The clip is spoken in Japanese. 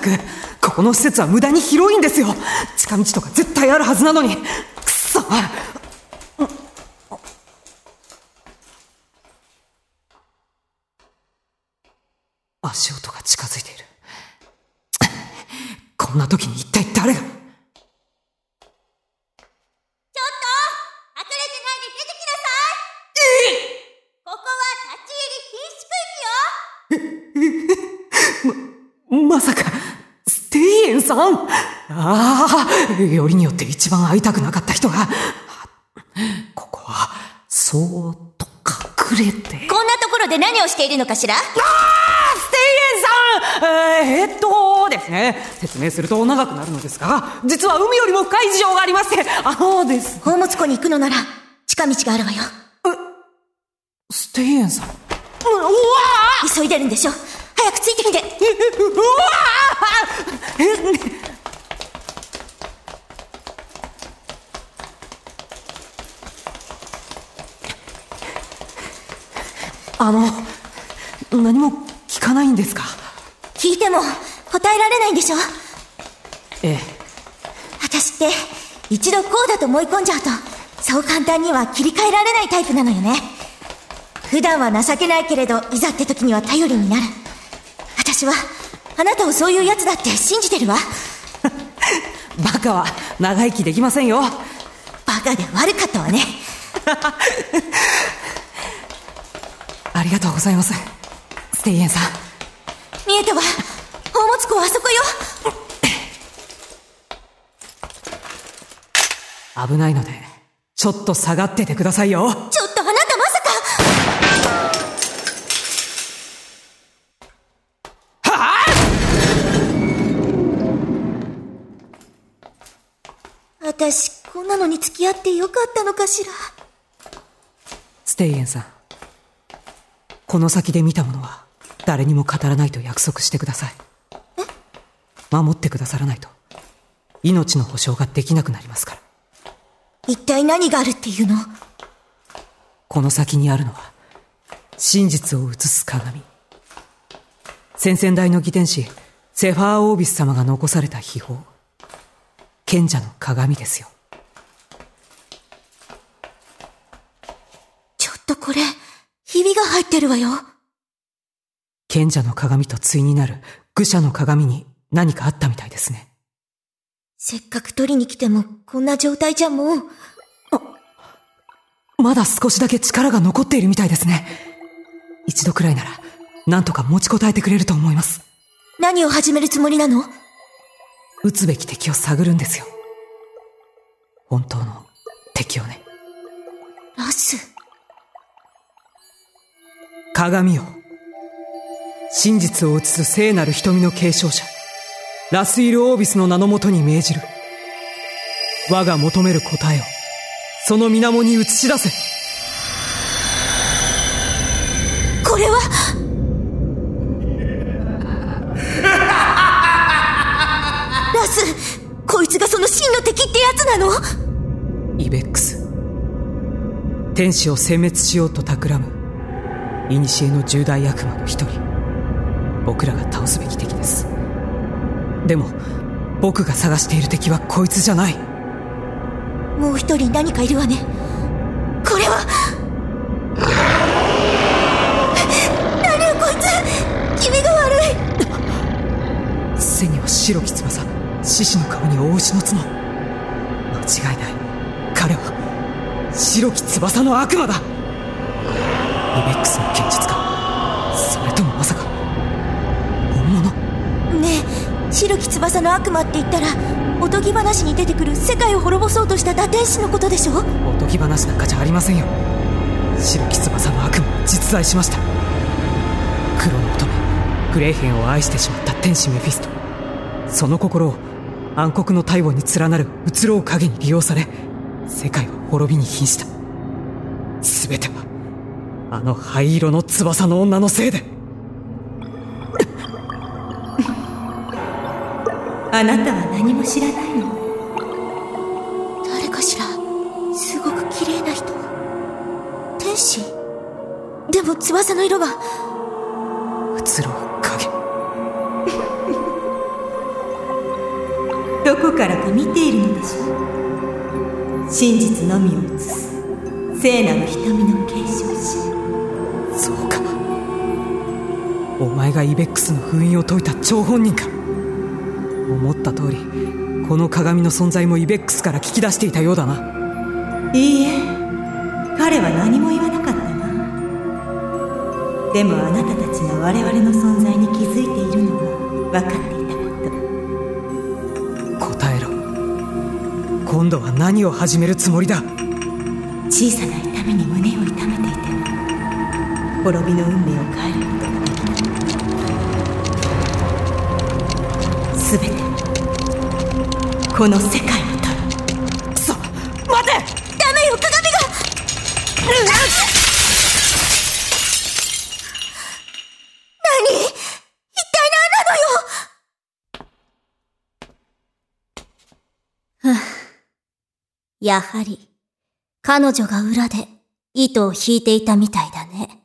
くここの施設は無駄に広いんですよ。近道とか絶対あるはずなのに。くっそ。足音が近づいている。こんな時に一体誰がちょっと隠れてないで出てきなさいここは立ち入り禁止区域よまさか、さん。ああ、よりによって一番会いたくなかった人が、ここは、そーっと隠れて。こんなところで何をしているのかしら？ああステイエンさん！えー、えっとですね、説明すると長くなるのですが、実は海よりも深い事情がありまして、あのです。宝物庫に行くのなら近道があるわよ。ステイエンさん？ううわ急いでるんでしょ？早くついてきて。ーうわ あの、何も聞かないんですか？聞いても答えられないんでしょ？ええ。私って一度こうだと思い込んじゃうとそう簡単には切り替えられないタイプなのよね。普段は情けないけれどいざって時には頼りになる。私はあなたをそういうやつだって信じてるわ バカは長生きできませんよ。バカで悪かったわね ありがとうございます。ステイエンさん。見えたわ宝物庫はあそこよ 危ないので、ちょっと下がっててくださいよ。ちょっとあなたまさか私こんなのに付き合ってよかったのかしらステイエンさん。この先で見たものは、誰にも語らないと約束してください。守ってくださらないと、命の保証ができなくなりますから。一体何があるっていうの？この先にあるのは、真実を映す鏡。先々代の義天使、セファーオービス様が残された秘宝。賢者の鏡ですよ。ちょっとこれひびが入ってるわよ賢者の鏡と対になる愚者の鏡に何かあったみたいですね。せっかく取りに来てもこんな状態じゃもうまだ少しだけ力が残っているみたいですね。一度くらいなら、なんとか持ちこたえてくれると思います。何を始めるつもりなの？撃つべき敵を探るんですよ。本当の敵をね。ラス鏡よ。真実を映す聖なる瞳の継承者、ラスイル・オービスの名のもとに命じる。我が求める答えを、その水面に映し出せ。なの？イベックス。天使を殲滅しようと企む、古の重大悪魔の一人。僕らが倒すべき敵です。でも、僕が探している敵はこいつじゃない。もう一人何かいるわねこれは？何よこいつ？気味が悪い背には白き翼獅子の顔に大牛の角間違いない。彼は白き翼の悪魔だ。イベックスの現実か。それともまさか。本物？ねえ白き翼の悪魔って言ったらおとぎ話に出てくる世界を滅ぼそうとした堕天使のことでしょ？おとぎ話なんかじゃありませんよ。白き翼の悪魔は実在しました。黒の乙女グレーヘンを愛してしまった天使メフィスト。その心を暗黒の大母に連なる移ろう影に利用され世界は滅びに瀕した。全てはあの灰色の翼の女のせいで。あなたは何も知らないの？誰かしらすごく綺麗な人。天使。でも翼の色はどこか。らか見ているのでしょう真実のみを映す聖なる瞳の継承者そうか。お前がイベックスの封印を解いた張本人か。思った通りこの鏡の存在もイベックスから聞き出していたようだな。いいえ。彼は何も言わなかったわでもあなたたちが我々の存在に気づいているのは分かっていた今度は何を始めるつもりだ？小さな痛みに胸を痛めていても滅びの運命を変えることができない全て。この世界。やはり彼女が裏で糸を引いていたみたいだね。